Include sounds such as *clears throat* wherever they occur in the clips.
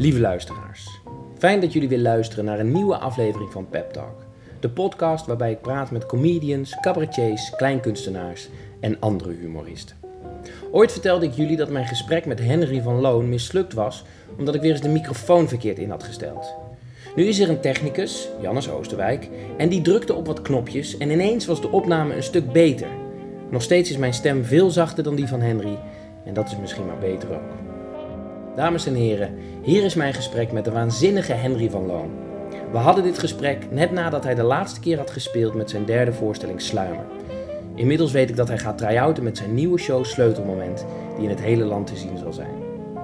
Lieve luisteraars, fijn dat jullie weer luisteren naar een nieuwe aflevering van Pep Talk. De podcast waarbij ik praat met comedians, cabaretiers, kleinkunstenaars en andere humoristen. Ooit vertelde ik jullie dat mijn gesprek met Henry van Loon mislukt was omdat ik weer eens de microfoon verkeerd in had gesteld. Nu is er een technicus, Jannes Oosterwijk, en die drukte op wat knopjes en ineens was de opname een stuk beter. Nog steeds is mijn stem veel zachter dan die van Henry en dat is misschien maar beter ook. Dames en heren, hier is mijn gesprek met de waanzinnige Henry van Loon. We hadden dit gesprek net nadat hij de laatste keer had gespeeld met zijn derde voorstelling Sluimer. Inmiddels weet ik dat hij gaat try-outen met zijn nieuwe show Sleutelmoment, die in het hele land te zien zal zijn.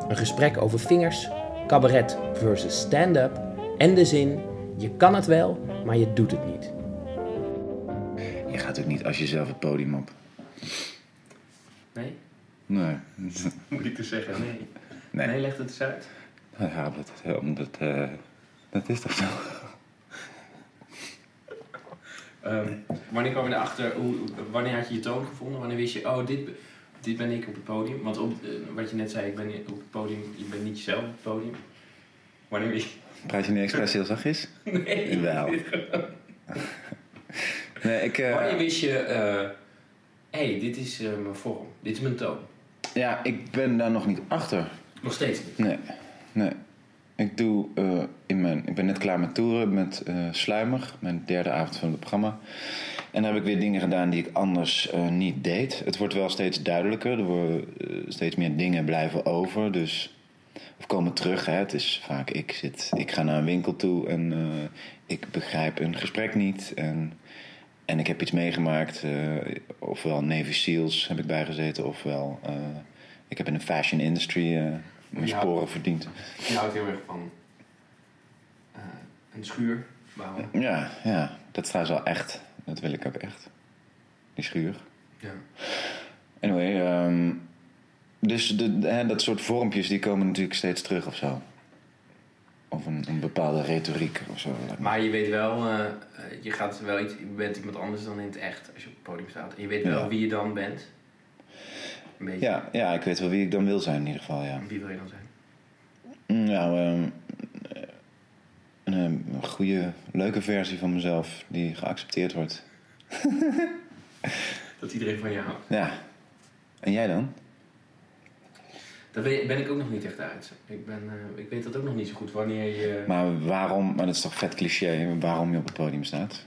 Een gesprek over vingers, cabaret versus stand-up en de zin: je kan het wel, maar je doet het niet. Je gaat ook niet als jezelf het podium op. Nee? Nee. *laughs* Moet ik dus zeggen? Nee. Nee. Nee, leg het eens uit. Ja, dat, omdat, eh, dat is toch zo? Ehm, wanneer kwam je erachter, hoe, wanneer had je je toon gevonden? Wanneer wist je, oh, dit, dit ben ik op het podium? Want op, eh, wat je net zei, ik ben op het podium, je bent niet jezelf op het podium. Wanneer wist je? Praat je nu expres heel zachtjes? *laughs* Nee. Wel. Nee, ik... eh, Wanneer wist je, hé, hey, dit is mijn vorm, dit is mijn toon? ja, ik ben daar nog niet achter. Nog steeds niet. Nee, nee. Ik doe eh, in mijn... Ik ben net klaar met toeren met eh, Sluimer, mijn derde avond van het programma. En daar heb ik weer dingen gedaan die ik anders eh, niet deed. Het wordt wel steeds duidelijker. Er worden steeds meer dingen blijven over. Dus of komen terug. Hè. Het is vaak ik zit, ik ga naar een winkel toe en ik begrijp een gesprek niet. En, en ik heb iets meegemaakt. ofwel Navy Seals heb ik bijgezeten, ofwel ik heb in de fashion industry mijn Ja. sporen verdiend. Je houdt heel erg van eh, een schuur bouwen. Ja, ja, dat trouwens wel echt. Dat wil ik ook echt. Die schuur. Ja. Anyway, ehm, dus de, hè, dat soort vormpjes die komen natuurlijk steeds terug of zo. Of een, een bepaalde retoriek of zo. Maar je weet wel, eh, eh, je, gaat wel iets, je bent iemand anders dan in het echt als je op het podium staat. En je weet wel wie je dan bent. Een beetje. Ja, ja, ik weet wel wie ik dan wil zijn in ieder geval, ja. Wie wil je dan zijn? Nou, ehm, een, een goede, leuke versie van mezelf die geaccepteerd wordt. *laughs* Dat iedereen van je houdt. Ja. En jij dan? Daar ben, ben ik ook nog niet echt uit. Ik, ben, eh, ik weet dat ook nog niet zo goed wanneer je... Maar waarom, maar dat is toch vet cliché, waarom je op het podium staat?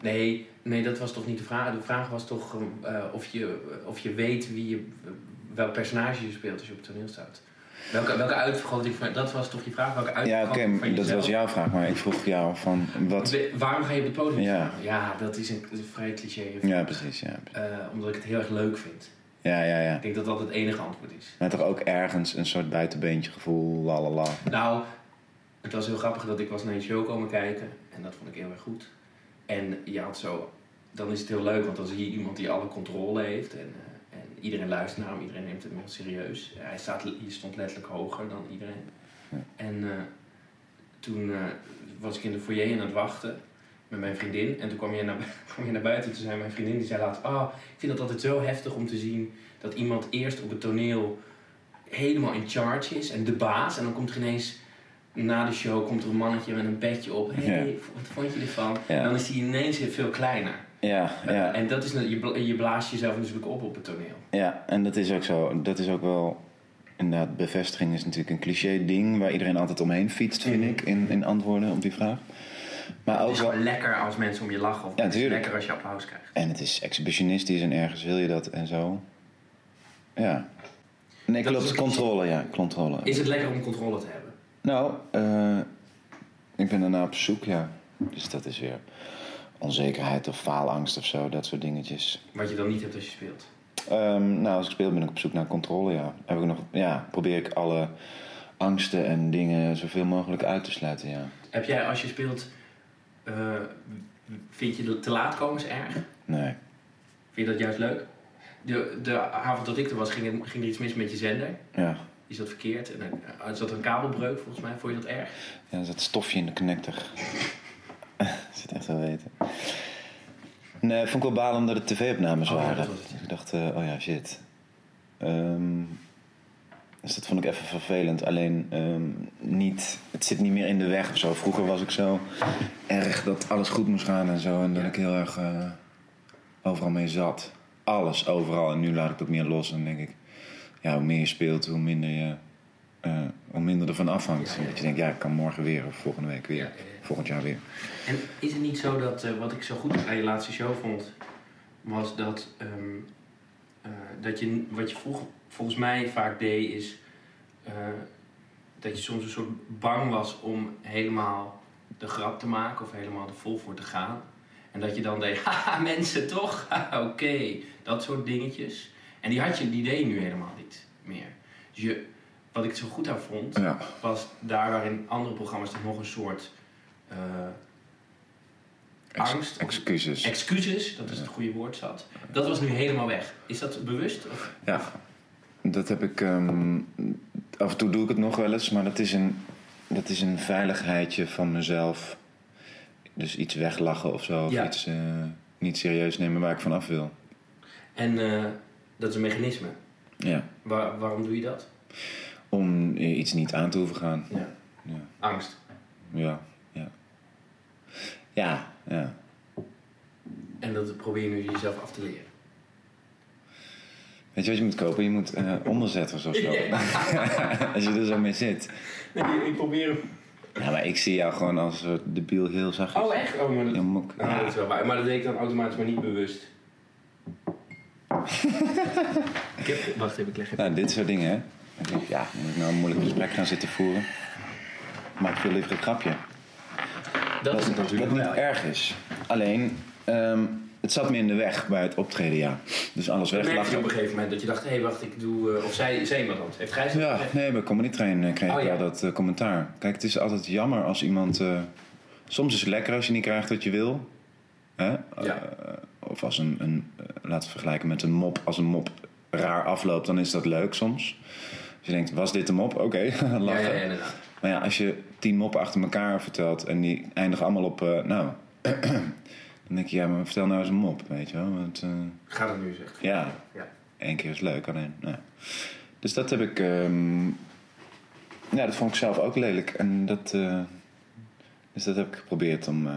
Nee, nee, dat was toch niet de vraag. De vraag was toch eh, of, je, of je weet wie je, welk personage je speelt als je op het toneel staat. Welke, welke uitvergroting van... Dat was toch je vraag? Welke Ja, uitvergroting oké, van dat jezelf? was jouw vraag, maar ik vroeg jou van wat... We- Waarom ga je op het podium Ja. staan? Ja, dat is een, een vrij cliché. Ja, precies, ja. Eh, omdat ik het heel erg leuk vind. Ja, ja, ja. Ik denk dat dat het enige antwoord is. Maar toch ook ergens een soort buitenbeentje gevoel, lalala. Nou, het was heel grappig dat ik was naar een show komen kijken. En dat vond ik heel erg goed. En je had zo... Dan is het heel leuk, want dan zie je iemand die alle controle heeft. En, eh, en iedereen luistert naar hem. Iedereen neemt hem heel serieus. Hij staat, je stond letterlijk hoger dan iedereen. Ja. En eh, toen eh, was ik in de foyer aan het wachten met mijn vriendin. En toen kwam je naar, *laughs* kwam je naar buiten. Toen zei mijn vriendin, die zei laatst... Ah, ik vind het altijd zo heftig om te zien dat iemand eerst op het toneel helemaal in charge is en de baas. En dan komt er ineens na de show komt er een mannetje met een bedje op. Hé, hey, wat vond je ervan? En dan is hij ineens veel kleiner. Ja, ja, En dat is, je, je blaast jezelf natuurlijk op op het toneel. ja, en dat is ook zo. Dat is ook wel... Inderdaad, bevestiging is natuurlijk een cliché ding... waar iedereen altijd omheen fietst, vind Mhm. ik, in, in antwoorden op die vraag. Maar Het ook is wel... lekker als mensen om je lachen. Of Ja, het is lekker als je applaus krijgt. En het is exhibitionistisch en ergens wil je dat en zo. Ja. Nee, Dat klopt. Controle, ja. Controle. Is het lekker om controle te hebben? Nou, eh, ik ben daarna op zoek, ja. Dus dat is weer onzekerheid of faalangst of zo, dat soort dingetjes. Wat je dan niet hebt als je speelt. Ehm, nou, als ik speel ben ik op zoek naar controle, ja. Heb ik nog, ja. Probeer ik alle angsten en dingen zoveel mogelijk uit te sluiten, ja. Heb jij als je speelt... eh, vind je de te laat komen erg? Nee. Vind je dat juist leuk? De, de avond dat ik er was, ging, ging er iets mis met je zender. Ja. Is dat verkeerd? En dan er zat een kabelbreuk volgens mij. Vond je dat erg? Ja, er zat stofje in de connector. *laughs* Zit echt wel weten. Nee, vond ik wel balen omdat het tv-opnames Oh, waren. dat. Dus ik dacht, eh, oh ja, shit. Ehm, Dus dat vond ik even vervelend. Alleen ehm, niet, het zit niet meer in de weg of zo. Vroeger was ik zo erg dat alles goed moest gaan en zo. En dat Ja. ik heel erg eh, overal mee zat. Alles, overal. En nu laat ik dat meer los. En denk ik, ja, hoe meer je speelt, hoe minder je... eh, hoe minder ervan afhangt. Dat je denkt, ja, ik kan morgen weer of volgende week weer. Volgend jaar weer. En is het niet zo dat, eh, wat ik zo goed aan je laatste show vond, was dat, ehm, eh, dat je, wat je vroeg, volgens mij vaak deed, is dat je soms een soort bang was om helemaal de grap te maken of helemaal er vol voor te gaan. En dat je dan deed, *laughs* haha mensen toch, *laughs* oké, dat soort dingetjes. En die had je, die deed je nu helemaal niet meer. Dus je, wat ik zo goed aan vond, Ja, was daar waarin andere programma's toch nog een soort eh, ex- angst, excuses. excuses, dat is het goede woord zat. Dat was nu helemaal weg. Is dat bewust? Of? Ja, dat heb ik. ehm, af en toe doe ik het nog wel eens, maar dat is een, dat is een veiligheidje van mezelf. Dus iets weglachen of zo, of Ja. iets eh, niet serieus nemen waar ik van af wil. En eh, dat is een mechanisme. Ja, Waar, waarom doe je dat? om eh, iets niet aan te hoeven gaan. Ja. Ja, Angst. ja, ja. Ja, ja. En dat probeer je nu jezelf af te leren. Weet je wat je moet kopen? Je moet eh, onderzetters of zo. *laughs* *laughs* Als je er zo mee zit. Nee, ik probeer... Ja, maar ik zie jou gewoon als een soort debiel heel zachtjes. Oh, echt? Oh, maar dat, Ja, mok. Ah, dat is wel waar. Maar dat deed ik dan automatisch, maar niet bewust. Ik heb... Wacht even, ik leg even... Nou, dit soort dingen, hè. Dan denk ik, ja, moet ik nou een moeilijk gesprek gaan zitten voeren? Maak veel liever een grapje. Dat is het Wat natuurlijk niet wel. erg is. Alleen, ehm, het zat me in de weg bij het optreden, ja. Dus alles Merkte je op een gegeven moment dat je dacht, hé hey, wacht, ik doe... eh, of zei, zei iemand dat? Heeft Gijs dat Ja, gezegd? nee, bij Comedy Train eh, kreeg Oh, ik ja. dat eh, commentaar. Kijk, het is altijd jammer als iemand... eh, soms is het lekker als je niet krijgt wat je wil. Hè? Ja. Of als een, een eh, laten we vergelijken met een mop. Als een mop raar afloopt, dan is dat leuk soms. Als je denkt, was dit een mop? Oké, *laughs* lachen. ja, ja, inderdaad. Maar ja, als je tien moppen achter elkaar vertelt en die eindigen allemaal op, eh, nou, *clears throat* dan denk je, ja, maar vertel nou eens een mop, weet je wel. Want, eh, Ga dat nu zeggen. ja, Ja. één keer is leuk, alleen, nou. Dus dat heb ik, ehm, ja, dat vond ik zelf ook lelijk. En dat, eh, dus dat heb ik geprobeerd om, eh,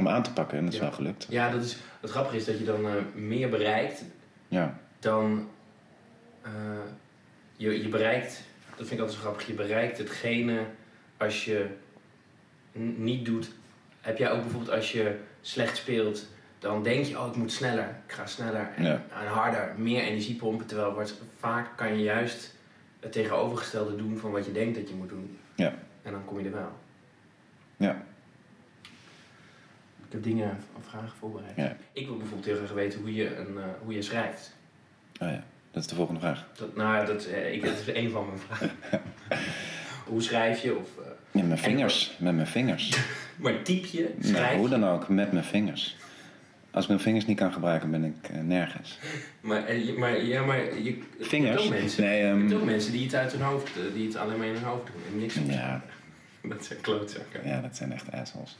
om aan te pakken en dat is Ja. wel gelukt. Ja, dat is, het grappige is dat je dan eh, meer bereikt Ja, dan... eh, je, je bereikt, dat vind ik altijd zo grappig, je bereikt hetgene als je niet doet. Heb jij ook bijvoorbeeld als je slecht speelt, dan denk je, oh ik moet sneller, ik ga sneller en, Ja. en harder, meer energie pompen. Terwijl wat, vaak kan je juist het tegenovergestelde doen van wat je denkt dat je moet doen. ja, En dan kom je er wel. ja, Ik heb dingen of vragen voorbereid. ja. Ik wil bijvoorbeeld heel graag weten hoe je, een, eh, hoe je schrijft. Oh ja, dat is de volgende vraag. Dat, nou, dat, eh, ik, dat is een van mijn vragen. *laughs* hoe schrijf je? Of, eh, Met mijn vingers, met mijn vingers. *laughs* maar typ je? Nou, Schrijf hoe je? dan ook, met mijn vingers. Als ik mijn vingers niet kan gebruiken, ben ik nergens. *laughs* Maar, je- maar, ja, maar je, je Vingers? hebt ook mensen, Nee, je ehm, hebt ook mensen die het uit hun hoofd, die het alleen maar in hun hoofd doen en niks doen. Ja, Dat zijn klootzakken. ja, dat zijn echt assholes.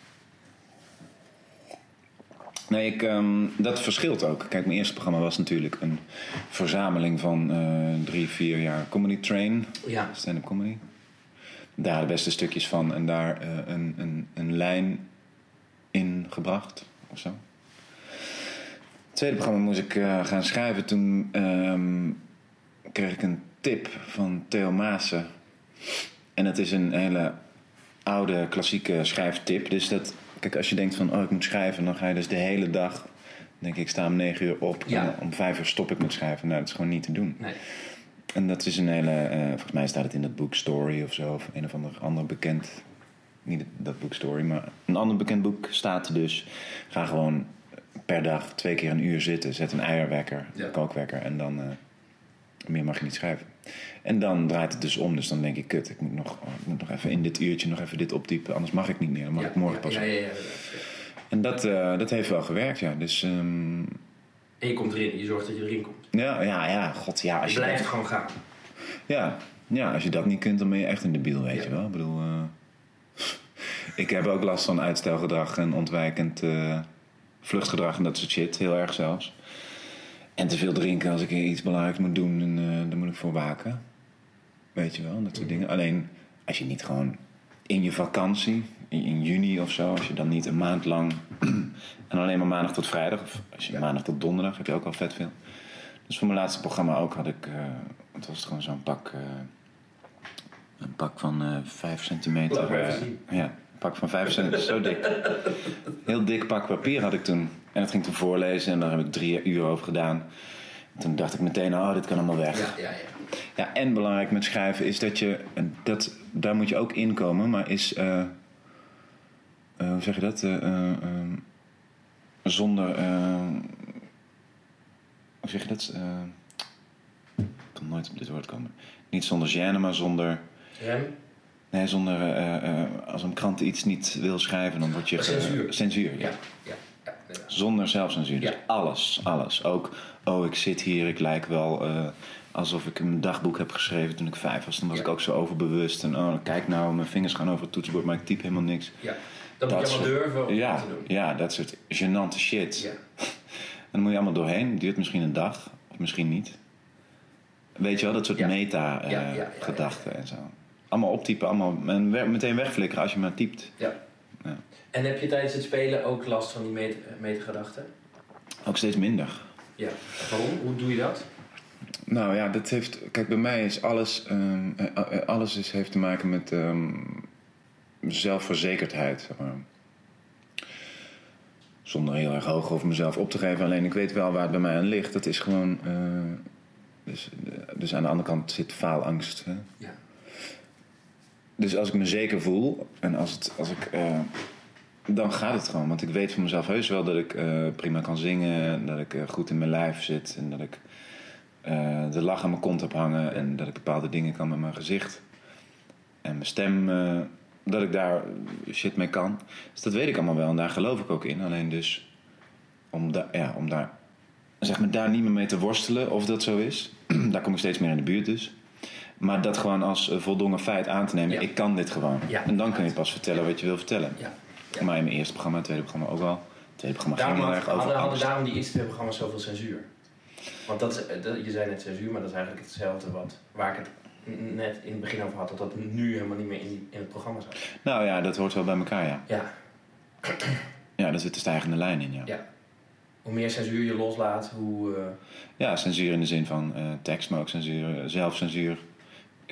Nee, ik, ehm, dat verschilt ook. Kijk, mijn eerste programma was natuurlijk een verzameling van eh, drie, vier jaar comedy train. Ja. Stand-up comedy. Daar de beste stukjes van en daar eh, een, een, een lijn in gebracht of zo. Het tweede programma moest ik eh, gaan schrijven. Toen ehm, kreeg ik een tip van Theo Maassen. En het is een hele oude klassieke schrijftip. Dus dat, kijk, als je denkt van, oh, ik moet schrijven, dan ga je dus de hele dag. Denk ik, ik sta om negen uur op. Ja. En om vijf uur stop ik met schrijven. Nou, dat is gewoon niet te doen. Nee. En dat is een hele, eh, volgens mij staat het in dat boek Story of zo, of een of ander, ander bekend, niet dat boek Story, maar een ander bekend boek staat dus, ga gewoon per dag twee keer een uur zitten, zet een eierwekker, Ja. een kookwekker en dan, eh, meer mag je niet schrijven. En dan draait het dus om, dus dan denk ik, kut, ik moet nog, ik moet nog even in dit uurtje nog even dit optypen, anders mag ik niet meer, dan mag ja, ik morgen pas. Ja, ja. En dat, eh, dat heeft wel gewerkt, ja, dus ehm, En je komt erin, je zorgt dat je erin komt. ja, ja, ja, god, ja, als Je je blijft dat- gewoon gaan. Ja, ja, als je dat niet kunt, dan ben je echt een debiel, weet je wel. Ik bedoel, eh, *laughs* ik heb ook last van uitstelgedrag en ontwijkend eh, vluchtgedrag en dat soort shit, heel erg zelfs. En te veel drinken als ik iets belangrijks moet doen, en, eh, daar moet ik voor waken. Weet je wel, dat soort dingen. Alleen als je niet gewoon in je vakantie, in, in juni of zo, als je dan niet een maand lang *clears throat* en alleen maar maandag tot vrijdag, of als je maandag tot donderdag, heb je ook al vet veel. Dus voor mijn laatste programma ook had ik, eh, het was gewoon zo'n pak, eh, een pak van eh 5 centimeter. Ja, een pak van 5 centimeter, zo dik. Heel dik pak papier had ik toen. En dat ging ik toen voorlezen en daar heb ik drie uur over gedaan. En toen dacht ik meteen, oh, dit kan allemaal weg. Ja, ja, ja. Ja, en belangrijk met schrijven is dat je, dat, daar moet je ook inkomen, maar is, eh, eh, hoe zeg je dat? Eh, zonder, hoe zeg je dat? Ik kan nooit op dit woord komen. Niet zonder gêne, maar zonder, Rem? nee, zonder, als een krant iets niet wil schrijven, dan word je... Censuur. censuur, Ja, ja. Zonder zelfcensuur. Dus alles, alles. Ook, oh, ik zit hier, ik lijk wel eh, alsof ik een dagboek heb geschreven toen ik vijf was. Dan was ik ook zo overbewust. En oh, kijk nou, mijn vingers gaan over het toetsenbord, maar ik typ helemaal niks. ja. Dat, moet je allemaal durven om ja, te doen. Ja, dat soort gênante shit. Ja. *laughs* En dan moet je allemaal doorheen. Duurt misschien een dag, of misschien niet. Weet je wel, dat soort Ja. Ja, meta-gedachten en zo. Allemaal optypen, allemaal en meteen wegflikkeren als je maar typt. Ja. En heb je tijdens het spelen ook last van die met- metagedachten? Ook steeds minder. Ja. Waarom? Hoe doe je dat? Nou ja, dat heeft. Kijk, bij mij is alles. ehm, eh, eh, alles is, heeft te maken met ehm, zelfverzekerdheid. Zeg maar. Zonder heel erg hoog over mezelf op te geven. Alleen ik weet wel waar het bij mij aan ligt. Dat is gewoon. eh, dus, eh, dus aan de andere kant zit faalangst. Hè? Ja. Dus als ik me zeker voel en als, het, als ik. eh, dan gaat het gewoon. Want ik weet van mezelf heus wel dat ik eh, prima kan zingen. Dat ik eh, goed in mijn lijf zit. En dat ik eh, de lach aan mijn kont heb hangen. En dat ik bepaalde dingen kan met mijn gezicht. En mijn stem. dat ik daar shit mee kan. Dus dat weet ik allemaal wel. En daar geloof ik ook in. Alleen dus. Om, da ja, om daar. Zeg maar daar niet meer mee te worstelen. Of dat zo is. *clears throat* daar kom ik steeds meer in de buurt dus. Maar dat gewoon als voldongen feit aan te nemen. Ja. Ik kan dit gewoon. Ja. En dan kun je pas vertellen wat je wil vertellen. Ja. Ja. Maar in mijn eerste programma, tweede programma ook wel. Het tweede programma Daarom ging heel erg over hadden, daarom die eerste twee programma's zoveel censuur. Want dat is, dat, je zei net censuur, maar dat is eigenlijk hetzelfde wat, waar ik het net in het begin over had. Dat dat nu helemaal niet meer in, die- in het programma zat. Nou ja, dat hoort wel bij elkaar, ja. Ja, Ja, daar zit de stijgende lijn in, ja. ja. Hoe meer censuur je loslaat, hoe... eh, Ja, censuur in de zin van eh, tekst, maar ook censuur, eh, zelfcensuur.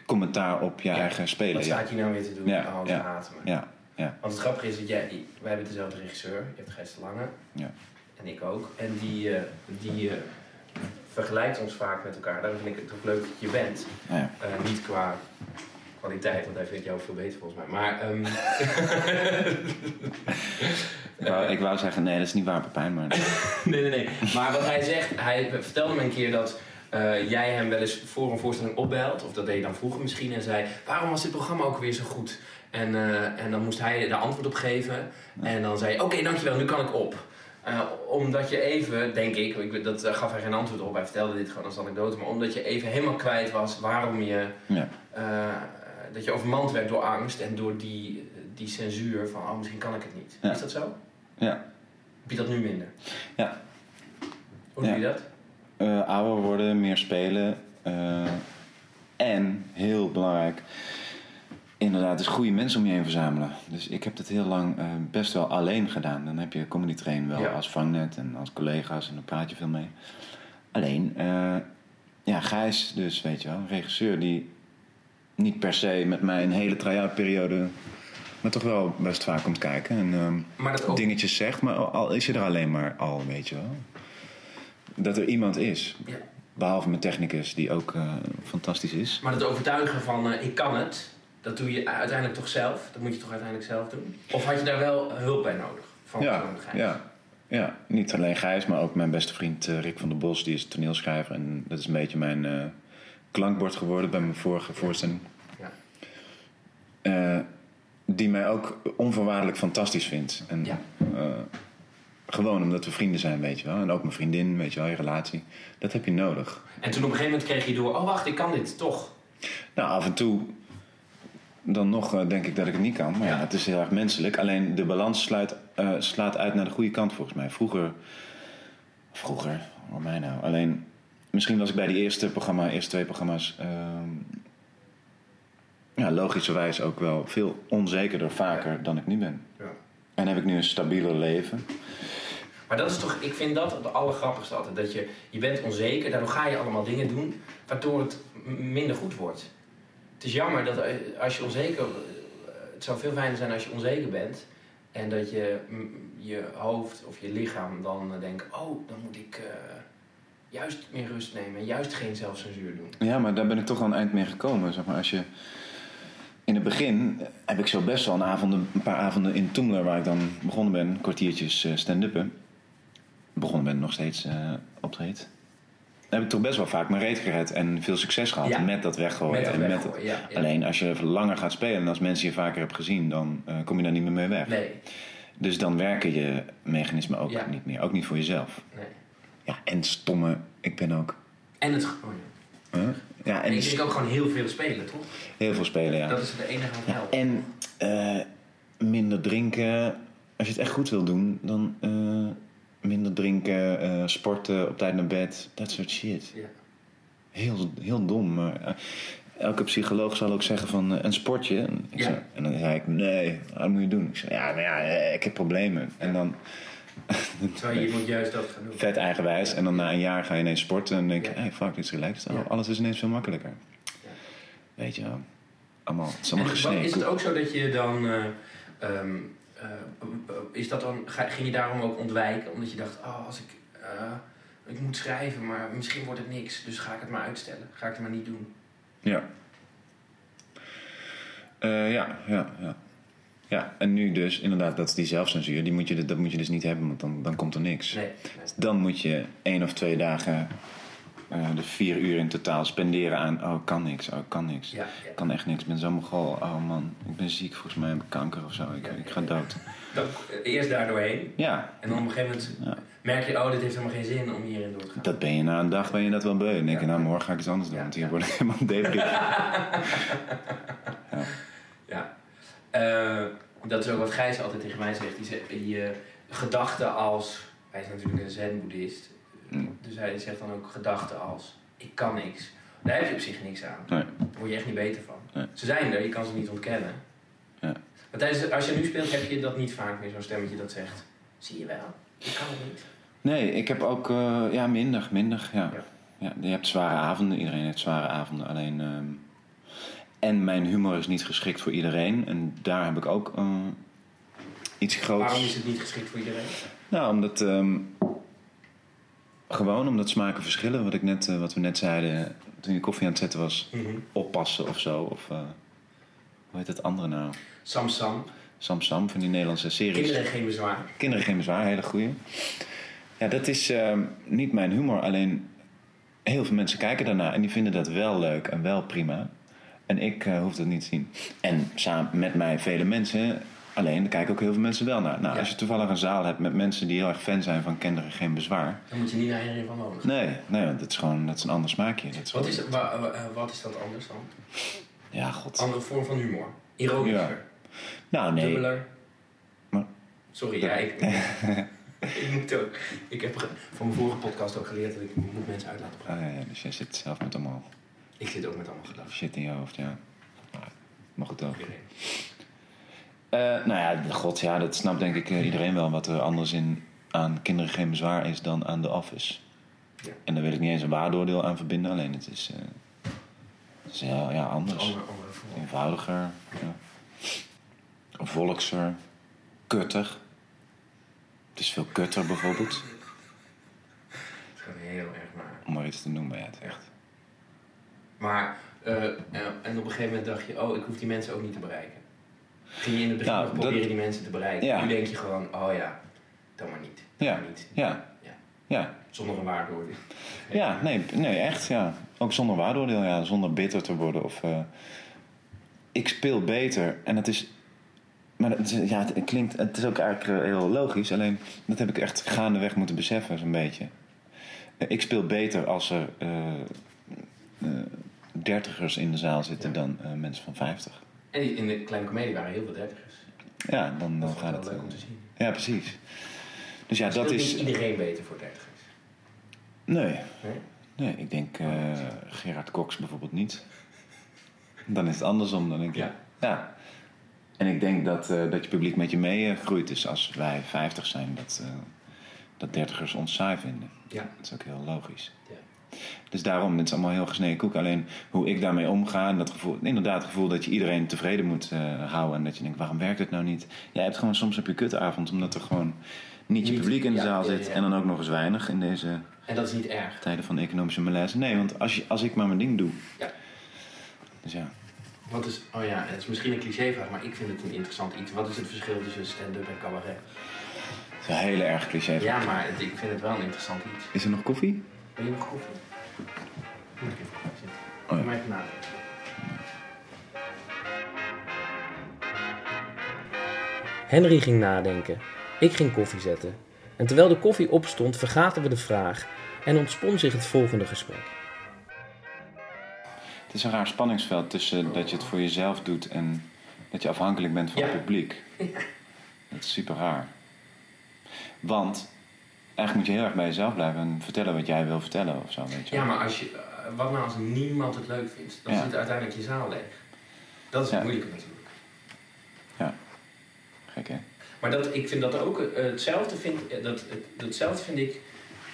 Commentaar op je Ja, eigen spelen, wat staat je nou weer te doen? Ja, Ja, haten. Ja, ja, Want het grappige is dat jij, wij hebben dezelfde regisseur, je hebt Gijs de Lange ja. en ik ook. En die, eh, die eh, vergelijkt ons vaak met elkaar. Daarom vind ik het ook leuk dat je bent. Ja. Eh, niet qua kwaliteit, want hij vindt jou veel beter volgens mij. Maar ehm, *laughs* Ik, wou, ik wou zeggen, nee, dat is niet waar, Pepijn, maar... *laughs* nee, nee, nee. Maar wat hij zegt, hij vertelde me een keer dat jij hem wel eens voor een voorstelling opbelt. Of dat deed je dan vroeger misschien. En zei, waarom was dit programma ook weer zo goed? En, eh, en dan moest hij daar antwoord op geven. En dan zei hij, oké, dankjewel, nu kan ik op. Eh, omdat je even, denk ik, ik, dat eh, gaf hij geen antwoord op. Hij vertelde dit gewoon als anekdote. Maar omdat je even helemaal kwijt was waarom je... Ja. dat je overmand werd door angst en door die, die censuur van, oh, misschien kan ik het niet. Ja. Is dat zo? Ja. Heb je dat nu minder? Ja. Hoe doe je dat? Ouder worden, meer spelen. en, heel belangrijk, inderdaad, dus goede mensen om je heen verzamelen. Dus ik heb dat heel lang eh, best wel alleen gedaan. Dan heb je Comedy Train wel Ja. als vangnet en als collega's en dan praat je veel mee. Alleen, eh, ja, Gijs dus, weet je wel, een regisseur die niet per se met mij een hele try-out-periode... maar toch wel best vaak komt kijken en ehm, ook, dingetjes zegt. Maar al is je er alleen maar al, weet je wel. Dat er iemand is. ja. Behalve mijn technicus, die ook eh, fantastisch is. maar dat overtuigen van, ik kan het, dat doe je uiteindelijk toch zelf? Dat moet je toch uiteindelijk zelf doen? Of had je daar wel hulp bij nodig? Van Ja, Gijs? ja, ja, niet alleen Gijs, maar ook mijn beste vriend eh, Rick van der Bos. Die is toneelschrijver. En dat is een beetje mijn eh, klankbord geworden bij mijn vorige voorstelling. Ja. Eh, die mij ook onvoorwaardelijk fantastisch vindt. En, Ja. gewoon omdat we vrienden zijn, weet je wel. En ook mijn vriendin, weet je wel, je relatie. Dat heb je nodig. En toen op een gegeven moment kreeg je door, oh wacht, ik kan dit toch. Nou, af en toe dan nog eh, denk ik dat ik het niet kan. Maar ja, het is heel erg menselijk. Alleen de balans sluit, eh, slaat uit naar de goede kant volgens mij. Vroeger, vroeger, voor mij nou. Alleen, misschien was ik bij die eerste programma, eerste twee programma's, ehm, ja, logischerwijs ook wel veel onzekerder vaker dan ik nu ben. Ja. En heb ik nu een stabieler leven. Maar dat is toch, ik vind dat het allergrappigste altijd. Dat je, je bent onzeker, daardoor ga je allemaal dingen doen waardoor het minder goed wordt. Het is jammer dat als je onzeker, eh, het zou veel fijner zijn als je onzeker bent. En dat je je hoofd of je lichaam dan eh, denkt, oh, dan moet ik eh, juist meer rust nemen en juist geen zelfcensuur doen. Ja, maar daar ben ik toch al een eind mee gekomen. Zeg maar, als je... In het begin heb ik zo best wel een, avonden, een paar avonden in Toemler... waar ik dan begonnen ben, kwartiertjes stand-uppen. Begonnen ben, nog steeds eh optreed. Dan heb ik toch best wel vaak mijn reet gered en veel succes gehad Ja. met dat weggooien. Met dat en weggooien, ja. Alleen als je langer gaat spelen en als mensen je vaker hebben gezien... dan eh, kom je daar niet meer mee weg. Nee, Dus dan werken je mechanismen ook niet meer. Ook niet voor jezelf. nee. Ja, en stomme... Ik ben ook... En het, ja. Huh? Ja, en En ik denk ook gewoon heel veel spelen, toch? heel veel spelen, ja. Dat is de enige wat helpt. En eh, minder drinken. Als je het echt goed wil doen, dan eh, minder drinken, eh, sporten, op tijd naar bed. Dat soort shit. Ja. Heel, heel dom. Maar eh, elke psycholoog zal ook zeggen van eh, een sportje. En, ik Ja. zei- en dan zei ik, nee, wat moet je doen? Ik zei, ja, maar ja, ik heb problemen. En dan Terwijl je moet juist dat gaan doen. vet eigenwijs. En dan na een jaar ga je ineens sporten. En dan denk je, hey, fuck, dit is relaxed. Ja. Alles is ineens veel makkelijker. Weet je wel. Allemaal, het is allemaal gesneden. Is het ook zo dat je dan. eh, ehm, eh, is dat dan ging je daarom ook ontwijken? Omdat je dacht, oh, als ik. eh, ik moet schrijven, maar misschien wordt het niks. Dus ga ik het maar uitstellen. Ga ik het maar niet doen. Ja. Eh, ja, ja, ja. Ja, en nu dus, inderdaad, dat is die zelfcensuur. Die moet je, dat moet je dus niet hebben, want dan, dan komt er niks. Nee. nee. Dan moet je één of twee dagen, eh, de vier uur in totaal spenderen aan... Oh, kan niks, oh, kan niks. Ja, kan echt niks, ik ben zo mogol. Oh man, ik ben ziek, volgens mij heb ik kanker of zo. Ik, Ja, ik ga dood. Eh, eerst daar doorheen. Ja, En dan op een gegeven moment merk je, oh, dit heeft helemaal geen zin om hierin door te gaan. dat ben je na een dag ben je dat wel beu. Dan denk je, nou, morgen ga ik iets anders doen. Want hier word ik helemaal *laughs* depressief. Ja. Eh, dat is ook wat Gijs altijd tegen mij zegt. Die zegt je gedachten als... Hij is natuurlijk een zen-boeddhist. Mm. Dus hij zegt dan ook gedachten als... Ik kan niks. Daar heb je op zich niks aan. Nee. Daar word je echt niet beter van. Nee. Ze zijn er, je kan ze niet ontkennen. Ja. Maar tijdens, als je nu speelt, heb je dat niet vaak meer, zo'n stemmetje dat zegt... Zie je wel, ik kan het niet. Nee, ik heb ook, eh, ja, minder, minder, ja. Ja. ja. Je hebt zware avonden, iedereen heeft zware avonden, alleen... ehm, en mijn humor is niet geschikt voor iedereen. En daar heb ik ook eh, iets groots... Waarom is het niet geschikt voor iedereen? Nou, omdat... ehm, gewoon omdat smaken verschillen. Wat, ik net, eh, wat we net zeiden toen je koffie aan het zetten was. Oppassen of zo. Of, eh, hoe heet het andere nou? Sam Sam, Sam Sam van die Nederlandse series. kinderen geen bezwaar. Kinderen geen bezwaar, hele goeie. Ja, dat is ehm, niet mijn humor. Alleen heel veel mensen kijken daarna en die vinden dat wel leuk en wel prima. En ik eh, hoef dat niet te zien. En samen met mij vele mensen. Alleen, er kijken ook heel veel mensen wel naar. Nou, Ja. als je toevallig een zaal hebt met mensen die heel erg fan zijn van Kinderen geen bezwaar. Dan moet je niet naar iedereen van wonen. Nee, nee, want dat is gewoon dat is een ander smaakje. Dat is Wat is, wa- wa- eh, wat is dat anders dan? Ja, god. Andere vorm van humor. Ironischer. Nou, nee. Dubbeler. Maar- Sorry, ja, ik, *laughs* ik moet ook. Ik heb van mijn vorige podcast ook geleerd dat ik moet mensen uit laten praten. Ah, ja, dus jij zit zelf met allemaal Ik zit ook met allemaal gedachten. shit in je hoofd, ja. Nou, Maar goed ook. Eh, nou ja, god, ja, dat snapt denk ik eh, iedereen wel. Wat er anders in, aan kinderen geen bezwaar is dan aan The Office. Ja. En daar wil ik niet eens een waardoordeel aan verbinden. Alleen het is, het is heel, ja, anders. Eenvoudiger. Ja. Volkser. Kutter. Het is veel kutter bijvoorbeeld. Het gewoon heel erg naar. Om maar iets te noemen, ja, het echt. Maar, en op een gegeven moment dacht je, oh, ik hoef die mensen ook niet te bereiken. Ging je in het begin Nou, dat- proberen die mensen te bereiken. Ja. Nu denk je gewoon, oh ja, dan maar niet. Dan Ja. maar niet. Ja. ja. Ja, Zonder een waardeoordeel. ja nee, nee, echt, ja. Ook zonder waardoordeel, ja. Zonder bitter te worden of... eh, ik speel beter en het is... Maar het, is- ja, het klinkt... Het is ook eigenlijk eh, heel logisch. Alleen, dat heb ik echt gaandeweg moeten beseffen, zo'n beetje. Eh, ik speel beter als er... dertigers in de zaal zitten Ja. dan mensen van 50. En in de kleine comedie waren heel veel dertigers. Ja, dan, Dat gaat het... leuk eh, om te zien. ja, precies. Dus ja, dat Speelt is... niet iedereen beter voor dertigers. Nee, Nee? nee, ik denk eh, Gerard Cox bijvoorbeeld niet. Dan is het andersom. Dan denk ik, Ja. ja. En ik denk dat, eh, dat je publiek met je mee eh, groeit. Dus als wij 50 zijn, dat, dat dertigers ons saai vinden. Ja. Dat is ook heel logisch. Ja. Dus daarom, het is allemaal heel gesneden koek. Alleen hoe ik daarmee omga, en dat gevoel, inderdaad het gevoel dat je iedereen tevreden moet eh, houden. En dat je denkt, waarom werkt het nou niet? Jij hebt gewoon soms op je kutavond, omdat er gewoon niet je publiek in de ja, zaal zit. ja. En dan ook nog eens weinig in deze En dat is niet erg. tijden van economische malaise. Nee, want als, je, als ik maar mijn ding doe. Ja. Dus ja. Wat is, oh ja, het is misschien een clichévraag, maar ik vind het een interessant iets. Wat is het verschil tussen stand-up en cabaret? Het is een hele erg cliché. Ja, maar het- ik vind het wel een interessant iets. Is er nog koffie? Ben je nog koffie? Moet ik even koffie zetten? Oh ja. Maar even nadenken. Henry ging nadenken. Ik ging koffie zetten. En terwijl de koffie opstond, vergaten we de vraag en ontspon zich het volgende gesprek. Het is een raar spanningsveld tussen dat je het voor jezelf doet en dat je afhankelijk bent van Ja. het publiek. *laughs* Dat is super raar. Want eigenlijk moet je heel erg bij jezelf blijven en vertellen wat jij wil vertellen of zo. Weet je Ja, maar als je, eh, wat nou als niemand het leuk vindt? Dan Ja. zit uiteindelijk je zaal leeg. Dat is het Ja. moeilijke natuurlijk. Gek hè? Maar dat, ik vind dat ook eh, hetzelfde vind, eh, dat, vind ik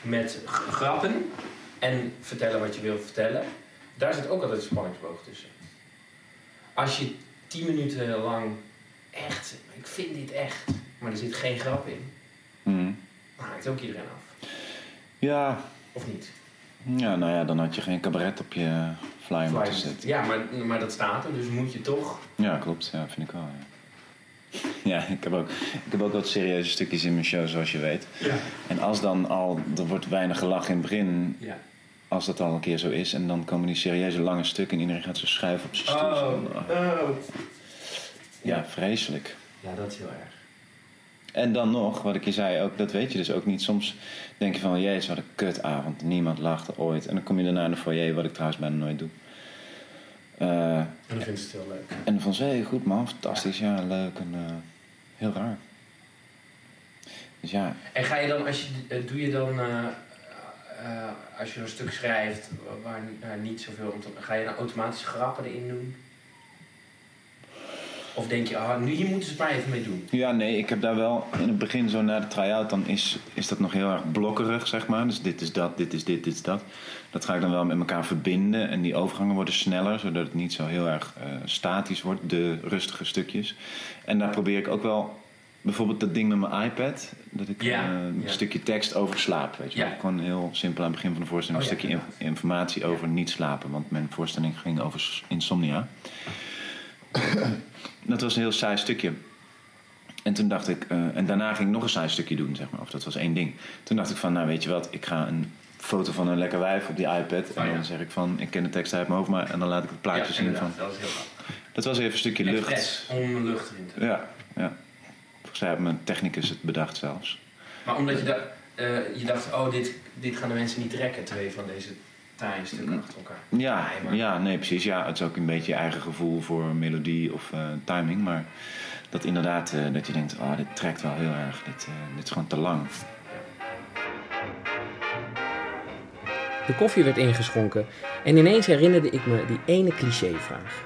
met grappen en vertellen wat je wil vertellen. Daar zit ook altijd een spanningsboog tussen. Als je tien minuten lang echt, ik vind dit echt, maar er zit geen grap in, Mhm. Haakt ook iedereen af. Ja, Of niet? ja, nou ja, dan had je geen cabaret op je flyer moeten Flyers. zetten. Ja, maar, maar dat staat er, dus moet je toch. Ja, klopt. Ja, vind ik wel. Ja, *laughs* ja ik, heb ook, ik heb ook wat serieuze stukjes in mijn show, zoals je weet. Ja. En als dan al, er wordt weinig gelachen in het begin, ja. als dat al een keer zo is, en dan komen die serieuze lange stukken en iedereen gaat zo schuiven op zijn stoel. Oh, Zo, ah. oh. Ja, vreselijk. Ja, dat is heel erg. En dan nog, wat ik je zei, ook, dat weet je dus ook niet. Soms denk je van, jezus, wat een kutavond. Niemand lachte ooit. En dan kom je daarna in de foyer, wat ik trouwens bijna nooit doe. Eh, En dan vindt ze het heel leuk. en dan van, hé, goed man, fantastisch, ja, leuk. En eh, heel raar. Dus ja, En ga je dan, als je, eh, doe je dan, eh, eh, als je een stuk schrijft waar niet zoveel om te, ga je dan automatisch grappen erin doen? Of denk je, ah, nu hier moeten ze maar even mee doen? Ja, nee, ik heb daar wel in het begin zo na de try-out, dan is, is dat nog heel erg blokkerig, zeg maar. Dus dit is dat, dit is dit, dit is dat. Dat ga ik dan wel met elkaar verbinden en die overgangen worden sneller, zodat het niet zo heel erg eh, statisch wordt, de rustige stukjes. En daar probeer ik ook wel, bijvoorbeeld dat ding met mijn iPad, dat ik Ja, eh, een ja. stukje tekst over slaap, weet je. Ja. Gewoon heel simpel aan het begin van de voorstelling, Oh een stukje inf- informatie over niet slapen, want mijn voorstelling ging over insomnia. Dat was een heel saai stukje. En toen dacht ik, eh, en daarna ging ik nog een saai stukje doen, zeg maar. Of dat was één ding. Toen dacht ik van, nou weet je wat, ik ga een foto van een lekker wijf op die iPad. En ja. dan zeg ik van, ik ken de tekst uit mijn hoofd, maar en dan laat ik het plaatje zien van. dat is heel. Dat was even een stukje lucht. Om lucht erin te doen. Ja, ja. Volgens mij heeft mijn technicus het bedacht zelfs. Maar omdat je, da eh, je dacht, oh, dit, dit gaan de mensen niet trekken, twee van deze taaie stukken achter elkaar. Ja, Nee, maar- ja, nee, precies. Ja, het is ook een beetje je eigen gevoel voor melodie of eh, timing. Maar dat inderdaad, eh, dat je denkt, oh, dit trekt wel heel erg. Dit, eh, dit is gewoon te lang. De koffie werd ingeschonken en ineens herinnerde ik me die ene clichévraag.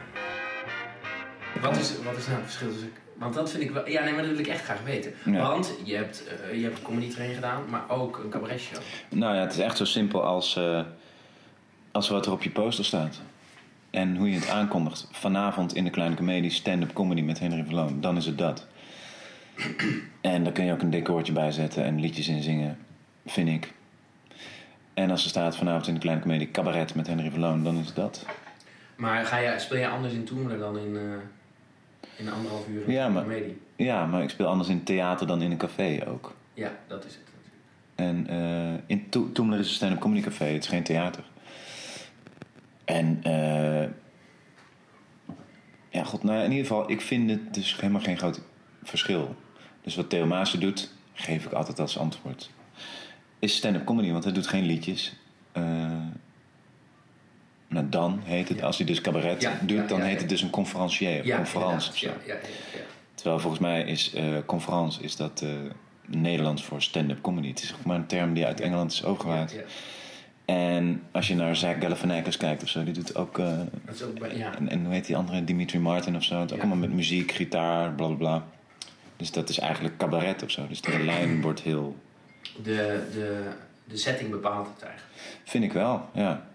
Wat is, wat is nou het verschil tussen... Want dat vind ik wel... Ja, nee, maar dat wil ik echt graag weten. Ja. Want je hebt, eh, je hebt een comedy train gedaan, maar ook een cabaret show. Nou ja, het is echt zo simpel als, eh, als wat er op je poster staat. En hoe je het aankondigt. Vanavond in de Kleine Comedie stand-up comedy met Henry Verloon. Dan is het dat. En daar kun je ook een decoortje bij zetten en liedjes in zingen. Vind ik. En als er staat vanavond in de Kleine Comedie cabaret met Henry Verloon. Dan is het dat. Maar ga je, speel je anders in Toemler dan in, eh in anderhalf uur in Ja, de maar- comedie? Ja, maar ik speel anders in theater dan in een café ook. Ja, dat is het. natuurlijk. En eh, in To- Toemler is een stand-up comedy café. Het is geen theater. En eh, ja, god, nou in ieder geval, ik vind het dus helemaal geen groot verschil. Dus wat Theo Maassen doet, geef ik altijd als antwoord. Is stand-up comedy, want hij doet geen liedjes. Eh, nou, dan heet het, Ja. als hij dus cabaret Ja, doet, ja, dan heet het dus een conferencier, Ja, conference of zo. Ja, ja, ja, ja. Terwijl volgens mij is eh conference is dat Nederlands voor stand-up comedy. Het is ook maar een term die uit Engeland is overgewaaid. En als je naar Zach Galifianakis kijkt of zo, die doet ook... eh, Dat is ook bij, ja. en, en hoe heet die andere? Dimitri Martin of zo. Het ook allemaal met muziek, gitaar, bla bla bla. Dus dat is eigenlijk cabaret of zo. Dus de lijn *clears throat* wordt heel... De, de, de setting bepaalt het eigenlijk. Vind ik wel, ja.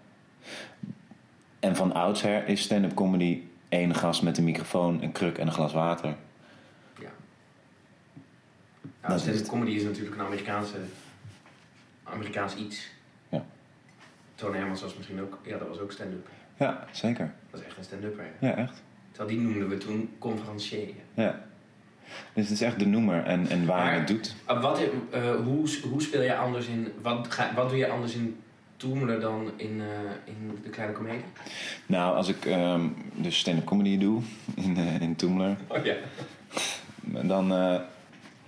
En van oudsher is stand-up comedy één gast met een microfoon, een kruk en een glas water. Ja. Is stand-up comedy is natuurlijk een Amerikaanse, Amerikaans iets. Toon Hermans was misschien ook, ja, dat was ook stand-up. Ja, zeker. Dat is echt een stand-upper. Ja, echt. Terwijl die noemden we toen conferencier. Ja. Dus het is echt de noemer en, en waar Maar- je het doet. Uh, wat, uh, hoe, hoe speel je anders in, wat, ga, wat doe je anders in Toemler dan in, uh, in de kleine komedie? Nou, als ik ehm, dus stand-up comedy doe *laughs* in, uh, in Toemler, Oh ja. dan... eh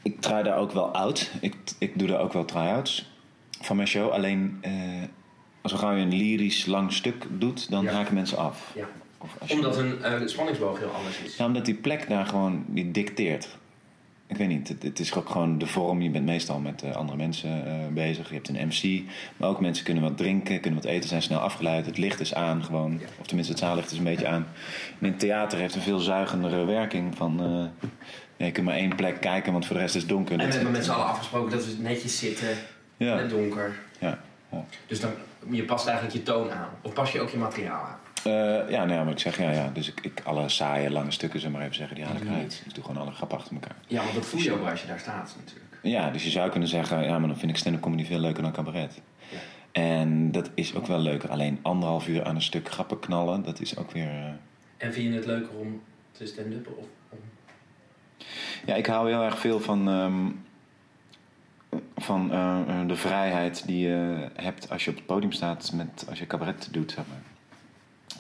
ik try daar ook wel out. Ik, ik doe daar ook wel try-outs van mijn show. Alleen eh, als we gauw een lyrisch lang stuk doet, dan Ja. haken mensen af. ja. Of Omdat een uh, spanningsboog heel anders is. Ja, omdat die plek daar gewoon die dicteert. Ik weet niet, het, het is ook gewoon de vorm. Je bent meestal met uh, andere mensen uh, bezig. Je hebt een MC. Maar ook mensen kunnen wat drinken, kunnen wat eten, zijn snel afgeleid. Het licht is aan gewoon. Ja. Of tenminste, het zaallicht is een beetje aan. En in het theater heeft een veel zuigendere werking van... Je kunt maar één plek kijken, want voor de rest is het donker. En we hebben met z'n allen afgesproken dat we netjes zitten, Ja. in het donker. Ja. Ja. Dus dan, je past eigenlijk je toon aan. Of pas je ook je materiaal aan? Uh, ja, nou ja, maar ik zeg ja, ja. Dus ik, ik alle saaie, lange stukken, zeg maar even zeggen, die haal ik je eruit. Ik doe gewoon alle grappen achter elkaar. Ja, want dat voel je ook als je daar staat natuurlijk. Ja, dus je zou kunnen zeggen, ja, maar dan vind ik stand-up comedy veel leuker dan cabaret. Ja. En dat is ook wel leuker. Alleen anderhalf uur aan een stuk grappen knallen, dat is ook weer... uh... En vind je het leuker om te stand-uppen of om... Ja, ik hou heel erg veel van, um, van uh, de vrijheid die je hebt als je op het podium staat, met, als je cabaret doet, zeg maar.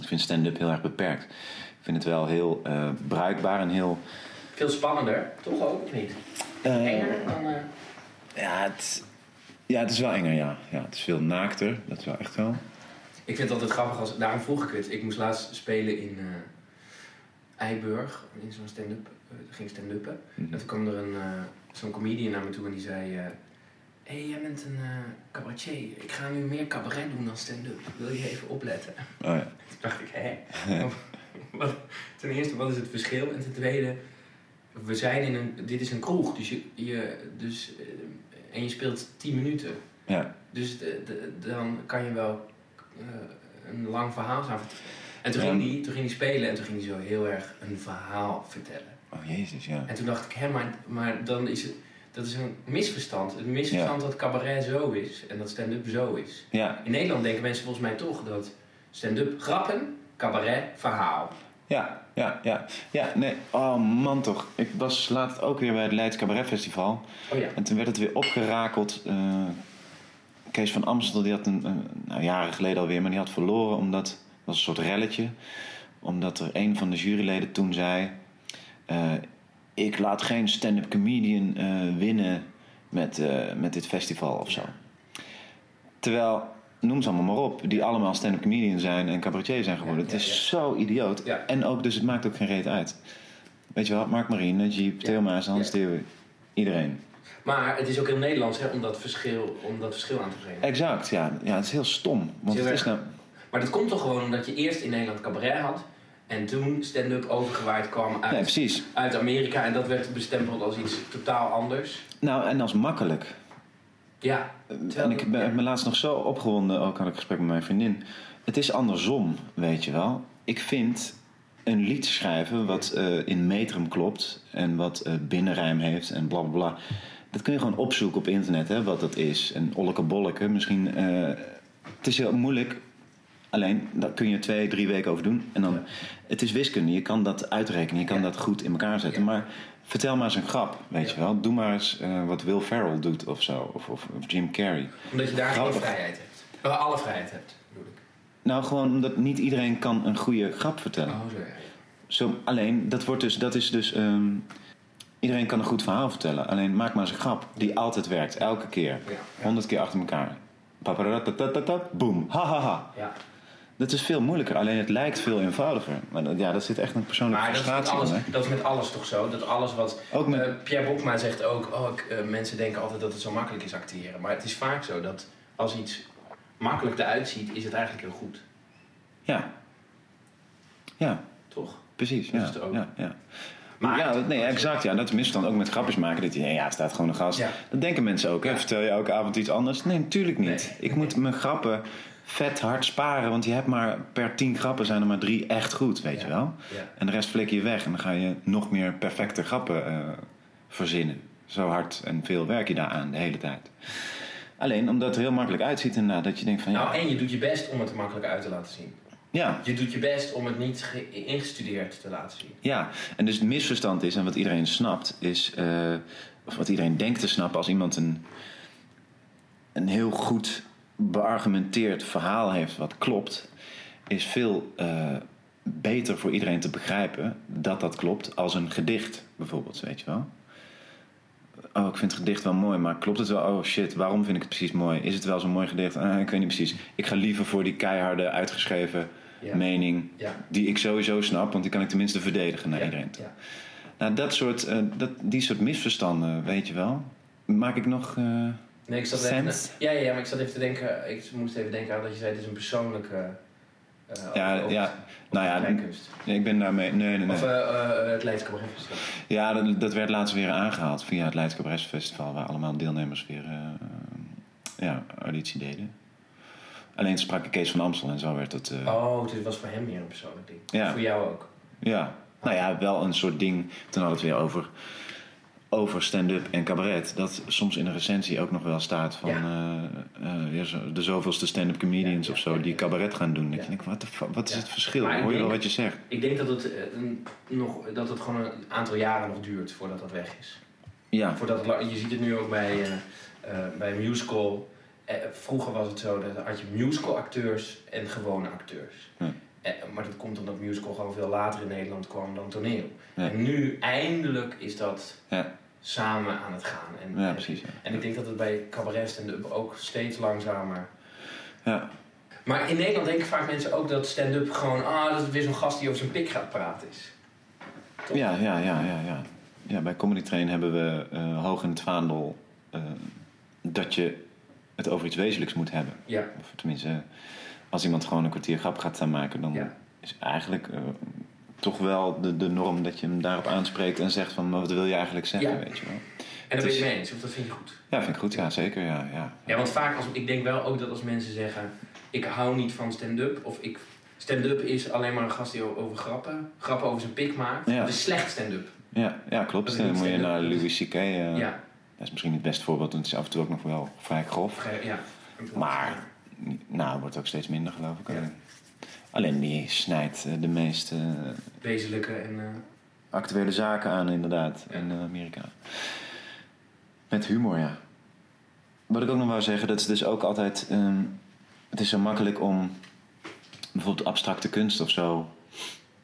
Ik vind stand-up heel erg beperkt. Ik vind het wel heel uh, bruikbaar en heel... Veel spannender, toch ook, of niet? Uh, Enger dan... Ja, het, ja, het is wel enger, ja. ja. Het is veel naakter, dat is wel echt wel. Ik vind het altijd grappig, als, daarom vroeg ik het. Ik moest laatst spelen in Eiburg, in zo'n stand-up. Ging stand-uppen. Mm -hmm. En toen kwam er een, zo'n comedian naar me toe en die zei... Hé, hey, jij bent een cabaretier. Ik ga nu meer cabaret doen dan stand-up. Wil je even opletten? Oh ja. *laughs* Toen dacht ik, hè? *laughs* wat, ten eerste, wat is het verschil? En ten tweede, we zijn in een... Dit is een kroeg, dus je... je dus, en je speelt 10 minuten. Ja. Dus de, de, dan kan je wel uh, een lang verhaal gaan vertellen. En toen, ging die, toen ging hij spelen en toen ging hij zo heel erg een verhaal vertellen. Oh jezus, ja. En toen dacht ik, hè, maar, maar dan is het... Dat is een misverstand. Een misverstand Ja. dat cabaret zo is en dat stand-up zo is. Ja, In Nederland denken mensen volgens mij toch dat stand-up grappen, cabaret, verhaal. ja, ja, ja. Ja, nee. Oh man toch. Ik was laatst ook weer bij het Leids Cabaret Festival. Oh ja. En toen werd het weer opgerakeld. eh, Kees van Amstel, die had een, een- nou, jaren geleden alweer, maar die had verloren omdat, dat was een soort relletje. Omdat er een van de juryleden toen zei, eh, ik laat geen stand-up comedian eh, winnen met, eh, met dit festival of zo. Terwijl, noem ze allemaal maar op, die allemaal stand-up comedian zijn en cabaretier zijn geworden. Ja, het is ja. zo idioot. En ook, dus het maakt ook geen reet uit. Weet je wel, Mark Marine, Jeep, Theo Maas, Hans. Theo, iedereen. Maar het is ook heel Nederlands hè, om, dat verschil, om dat verschil aan te brengen. Exact, ja. Ja, het is heel stom. Want het is nou... Maar dat komt toch gewoon omdat je eerst in Nederland cabaret had... en toen stand-up overgewaaid kwam uit, Nee, uit Amerika... en dat werd bestempeld als iets totaal anders. Nou, en als makkelijk. Ja. En ik ben me laatst nog zo opgewonden, ook had ik gesprek met mijn vriendin. Het is andersom, weet je wel. Ik vind een lied schrijven wat eh, in metrum klopt en wat eh, binnenrijm heeft en bla bla bla. Dat kun je gewoon opzoeken op internet, hè, wat dat is. En olleke bolleke, misschien. eh, het is heel moeilijk. Alleen, daar kun je twee, drie weken over doen. En dan, het is wiskunde, je kan dat uitrekenen, je kan Ja. dat goed in elkaar zetten. Ja. Maar vertel maar eens een grap, weet je wel. Doe maar eens eh, wat Will Ferrell doet of zo, of, of, of Jim Carrey. Omdat je daar Grappig. geen vrijheid hebt. Uh, alle vrijheid hebt, bedoel ik. Nou, gewoon omdat niet iedereen kan een goede grap vertellen. Oh, zo. Zo, alleen, dat, wordt dus, dat is dus... ehm, iedereen kan een goed verhaal vertellen. Alleen maak maar eens een grap die altijd werkt. Elke keer. Honderd keer achter elkaar. Paparatatata, boom. Ha, ha, ha. ja. Dat is veel moeilijker. Alleen het lijkt veel eenvoudiger. Maar dat- ja, dat zit echt een persoonlijke Maar dat is, met frustratie alles, in, hè? dat is met alles toch zo? Dat alles wat... Ook met- Eh, Pierre Bokma zegt ook... Oh, ik, eh, mensen denken altijd dat het zo makkelijk is acteren. Maar het is vaak zo dat als iets makkelijk eruit ziet, is het eigenlijk heel goed. Ja. Ja, Toch? precies. Dat Ja, is het ook. ja, ja. Maar- ja, nee, exact. Ja, dat is misstand ook met grapjes maken. Dat je, ja, er staat gewoon een gast. Ja. Dat denken mensen ook. Hè? Vertel je elke avond iets anders? Nee, natuurlijk niet. Ik moet mijn grappen vet hard sparen. Want je hebt maar per tien grappen zijn er maar drie echt goed, weet Ja. je wel. Ja. En de rest flik je weg. En dan ga je nog meer perfecte grappen eh, verzinnen. Zo hard en veel werk je daaraan de hele tijd. Alleen omdat het er heel makkelijk uitziet inderdaad. Dat je denkt van ja, Nou, en je doet je best om het er makkelijk uit te laten zien. ja, Je doet je best om het niet ge- ingestudeerd te laten zien. Ja, en dus het misverstand is, en wat iedereen snapt, is, eh, of wat iedereen denkt te snappen als iemand een, een heel goed beargumenteerd verhaal heeft wat klopt, is veel eh, beter voor iedereen te begrijpen dat dat klopt als een gedicht, bijvoorbeeld, weet je wel. Oh, ik vind het gedicht wel mooi, maar klopt het wel? Oh shit, waarom vind ik het precies mooi? Is het wel zo'n mooi gedicht? Ah, ik weet niet precies. Ik ga liever voor die keiharde, uitgeschreven Ja. mening Ja. die ik sowieso snap, want die kan ik tenminste verdedigen naar Ja. iedereen. Ja. Nou, dat soort, eh, dat, die soort misverstanden, weet je wel. Maak ik nog. eh, Nee, ik zat Sense? ja, ja, ja, maar ik zat even te denken. Ik moest even denken aan dat je zei: het is een persoonlijke. eh, Ja, over- ja. Nou ja, ik ben daarmee. Nee, nee, nee. Of eh, eh, het Leids Cabaret Festival. Ja, dat, dat werd laatst weer aangehaald via het Leids Cabaret Festival, waar allemaal deelnemers weer ja, auditie deden. Alleen sprak ik Kees van Amstel en zo werd het. eh, Oh, dit was voor hem meer een persoonlijk ding. Ja. Voor jou ook. Ja, nou ja, wel een soort ding. Toen hadden we het weer over, over stand-up en cabaret. Dat soms in een recensie ook nog wel staat van Ja. eh, eh, de zoveelste stand-up comedians Ja, of zo die cabaret gaan doen. Dat je denkt, wat, wat is het verschil? Maar ik Hoor je wel wat je zegt? Ik denk dat het, eh, een- nog, dat het gewoon een aantal jaren nog duurt voordat dat weg is. Ja, Voordat het, je ziet het nu ook bij, bij musical. Vroeger was het zo dat had je musical acteurs en gewone acteurs. Eh, maar dat komt omdat musical gewoon veel later in Nederland kwam dan toneel. Ja. En nu eindelijk is dat ja, samen aan het gaan. En, ja precies. Ja. En ik denk dat het bij cabaret en ook steeds langzamer. Ja. Maar in Nederland denken vaak mensen ook dat stand-up gewoon, ah, dat het weer zo'n gast die over zijn pik gaat praten is. Ja, ja, ja, ja, ja. ja, bij Comedy Train hebben we eh, hoog in het vaandel eh, dat je het over iets wezenlijks moet hebben. Ja, Of tenminste, als iemand gewoon een kwartier grap gaat staan maken, dan Ja. is eigenlijk eh, toch wel de, de norm dat je hem daarop aanspreekt en zegt van, maar wat wil je eigenlijk zeggen, Ja. weet je wel. en daar ben je het mee eens, of dat vind je goed? Ja, vind ik goed, ja, zeker, ja. ja. Ja, want vaak, als, ik denk wel ook dat als mensen zeggen, ik hou niet van stand-up, of ik, stand-up is alleen maar een gast die over grappen, grappen over zijn pik maakt. Ja. Dat is slecht stand-up. Ja, ja klopt. Dat Dan niet moet je naar Louis C.K. eh, Ja, Dat is misschien niet het beste voorbeeld, want het is af en toe ook nog wel vrij grof. Ja. Maar, nou, wordt ook steeds minder, geloof ik. Ja. alleen. Die snijdt eh, de meest eh, Wezenlijke en... eh, actuele zaken aan, inderdaad, in Amerika. Met humor, ja. Wat ik ook nog wou zeggen, dat is dus ook altijd... ehm, het is zo makkelijk om bijvoorbeeld abstracte kunst of zo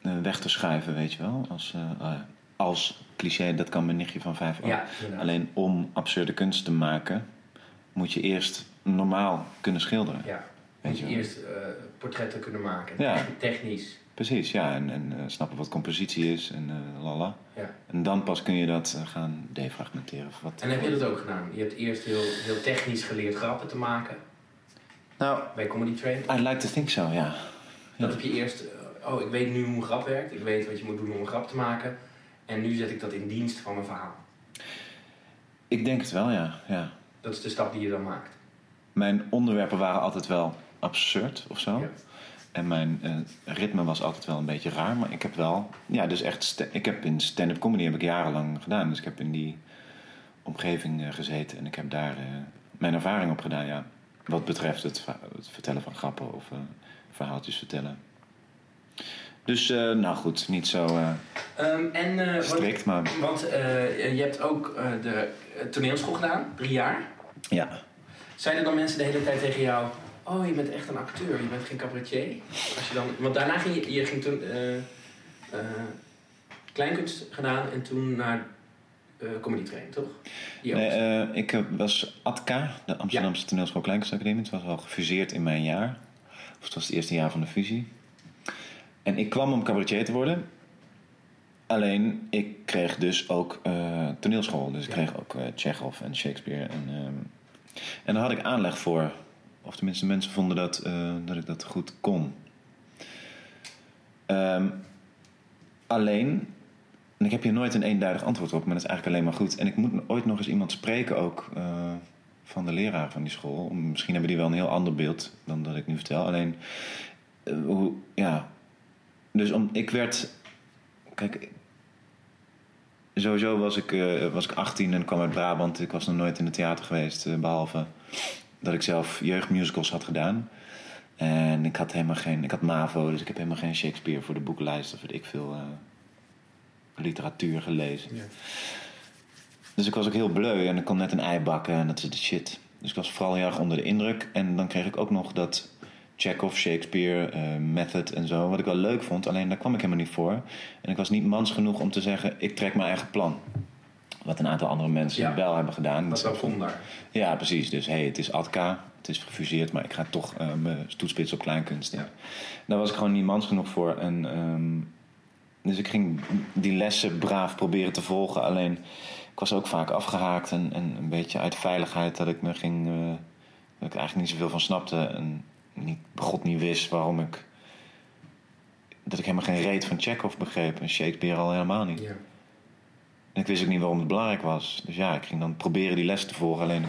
weg te schuiven, weet je wel. Als, als cliché, dat kan mijn nichtje van vijf ook. ja. Alleen om absurde kunst te maken, moet je eerst normaal kunnen schilderen. Ja, moet je je eerst eh, portretten kunnen maken. Ja. Techn- *laughs* Technisch. Precies, ja. En, en eh, snappen wat compositie is en eh lala. Ja. En dan pas kun je dat gaan defragmenteren. Of wat En heb je dat ook gedaan? Je hebt eerst heel, heel technisch geleerd grappen te maken Nou, bij Comedy Train. I'd like to think so, ja. Dat heb je eerst, oh ik weet nu hoe een grap werkt. Ik weet wat je moet doen om een grap te maken. En nu zet ik dat in dienst van mijn verhaal. Ik denk het wel, ja. ja. Dat is de stap die je dan maakt. Mijn onderwerpen waren altijd wel absurd of zo. Ja. En mijn eh, ritme was altijd wel een beetje raar. Maar ik heb wel... Ja, dus echt... Ik heb in stand-up comedy heb ik jarenlang gedaan. Dus ik heb in die omgeving eh, gezeten. En ik heb daar eh, mijn ervaring op gedaan, ja. Wat betreft het, het vertellen van grappen of verhaaltjes vertellen. Dus, nou goed, niet zo eh, Ehm, en, strikt, maar want je hebt ook de toneelschool gedaan, drie jaar. Ja. Zeiden dan mensen de hele tijd tegen jou... Oh, je bent echt een acteur, je bent geen cabaretier? Als je dan, want daarna ging je, je ging toen eh, eh, kleinkunst gedaan en toen naar eh comedy train, toch? Nee, ik was ATKA, de Amsterdamse Toneelschool Kleinkunstacademie. Het was al gefuseerd in mijn jaar. Of het was het eerste jaar van de fusie. En ik kwam om cabaretier te worden. Alleen, ik kreeg dus ook eh, toneelschool. Dus ik kreeg ook eh Chekhov en Shakespeare. En, ehm, en daar had ik aanleg voor. Of tenminste, mensen vonden dat, eh, dat ik dat goed kon. Ehm, alleen, en ik heb hier nooit een eenduidig antwoord op, maar dat is eigenlijk alleen maar goed. En ik moet ooit nog eens iemand spreken ook van de leraar van die school. Misschien hebben die wel een heel ander beeld dan dat ik nu vertel. Alleen, hoe, ja. Dus om, ik werd. Kijk, sowieso was ik, eh, was ik 18 en kwam uit Brabant. Ik was nog nooit in het theater geweest, eh, behalve dat ik zelf jeugdmusicals had gedaan. En ik had helemaal geen, ik had MAVO, dus ik heb helemaal geen Shakespeare voor de boekenlijst of weet ik veel eh, literatuur gelezen. Ja. Dus ik was ook heel bleu en ik kon net een ei bakken en dat is de shit. Dus ik was vooral heel erg onder de indruk. En dan kreeg ik ook nog dat Chekhov, Shakespeare, eh, Method en zo, wat ik wel leuk vond. Alleen daar kwam ik helemaal niet voor. En ik was niet mans genoeg om te zeggen, ik trek mijn eigen plan. Wat een aantal andere mensen Ja. wel hebben gedaan. Dat wel kon daar. Ja, precies. Dus hey, het is ADKA, het is gefuseerd, maar ik ga toch eh, mijn toetspits op kleinkunst. Ja. Daar was ik gewoon niet mans genoeg voor. En, ehm, dus ik ging die lessen braaf proberen te volgen. Alleen ik was ook vaak afgehaakt en, en een beetje uit veiligheid dat ik me ging. eh, dat ik eigenlijk niet zoveel van snapte. En niet, god niet wist waarom ik. Dat ik helemaal geen reet van Chekhov begreep en Shakespeare al helemaal niet. Ja. En ik wist ook niet waarom het belangrijk was. Dus ja, ik ging dan proberen die les te volgen. Alleen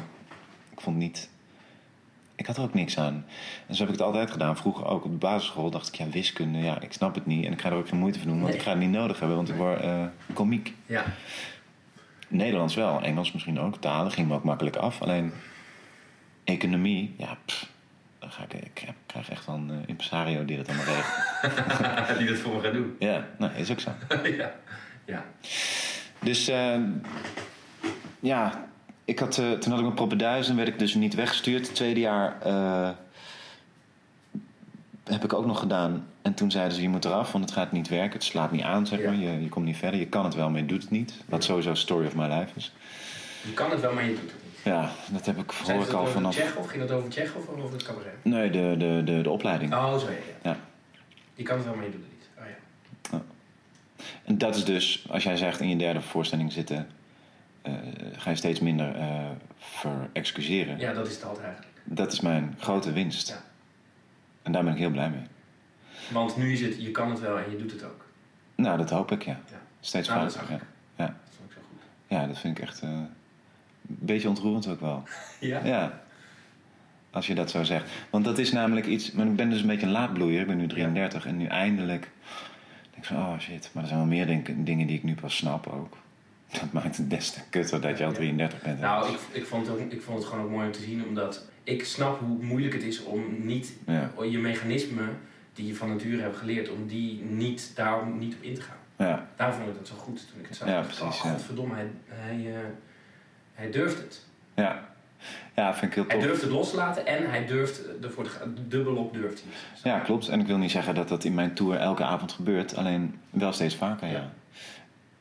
ik vond niet. Ik had er ook niks aan. En zo heb ik het altijd gedaan. Vroeger ook op de basisschool dacht ik, ja, wiskunde, ja, ik snap het niet. En ik ga er ook geen moeite voor doen, want Nee. ik ga het niet nodig hebben, want ik word eh komiek. ja. Nederlands wel, Engels misschien ook. Talen ging me ook makkelijk af. Alleen economie, ja, pff, dan ga ik, ik krijg echt wel een eh, impresario die dat allemaal regelt. *laughs* Die dat voor me gaat doen. ja, nou, is ook zo. *laughs* ja. Ja. Dus eh, ja, ik had, eh, toen had ik mijn propenduizen, werd ik dus niet weggestuurd. Het tweede jaar eh, heb ik ook nog gedaan. En toen zeiden ze, je moet eraf, want het gaat niet werken. Het slaat niet aan, zeg Ja. maar. Je, je komt niet verder. Je kan het wel, maar je doet het niet. Wat sowieso story of my life is. Je kan het wel, maar je doet het niet. Ja, dat heb ik, hoor ik al vanaf... Tsjech of ging dat over Tsjech of over het cabaret? Nee, de, de, de, de opleiding. Oh, zo ja. ja. Je kan het wel, maar je doet het niet. Oh ja. En dat is dus, als jij zegt in je derde voorstelling zitten... eh, ga je steeds minder eh verexcuseren. Ja, dat is het altijd eigenlijk. Dat is mijn grote winst. Ja. En daar ben ik heel blij mee. Want nu is het, je kan het wel en je doet het ook. Nou, dat hoop ik, ja. Ja. Steeds Nou, vaker. Ja. Ja. Dat vond ik zo goed. ja, dat vind ik echt eh, beetje ontroerend ook wel. *laughs* Ja? Ja. Als je dat zo zegt. Want dat is namelijk iets... Maar ik ben dus een beetje een laadbloeier. Ik ben nu 33 en nu eindelijk... denk ik van, oh shit. Maar er zijn wel meer denk- dingen die ik nu pas snap ook. *laughs* Dat maakt het des te kutter dat je al 33 bent. Nou, ik, ik, vond het ook, ik vond het gewoon ook mooi om te zien, omdat ik snap hoe moeilijk het is om niet Ja. je mechanismen die je van nature hebt geleerd, om die niet, daar niet op in te gaan. Ja, Daar vond ik dat zo goed toen ik het zag. Ja, precies, Oh, ja. godverdomme, hij, hij, eh, hij durft het. ja. Ja, vind ik heel Hij tof. durft het loslaten en hij durft ervoor gaan. Dubbelop durft hij. Ja, klopt. En ik wil niet zeggen dat dat in mijn tour elke avond gebeurt. Alleen wel steeds vaker, ja. Ja.